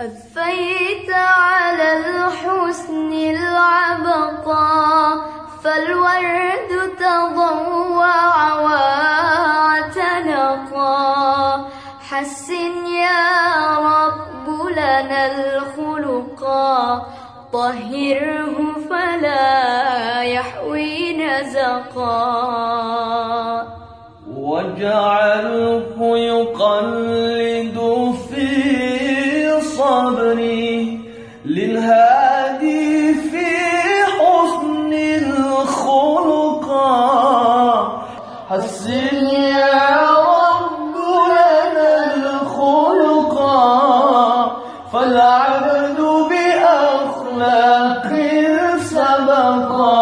أثيت على الحسن العبقى فالورد تضوع واعتنقا حسن يا رب لنا الخلقا طهره فلا يحوي نزقا. واجعله يقلد صبري للهادي في حسن الخلق. حسن يا رب لنا الخلق. فالعبد بأخلاق سبقا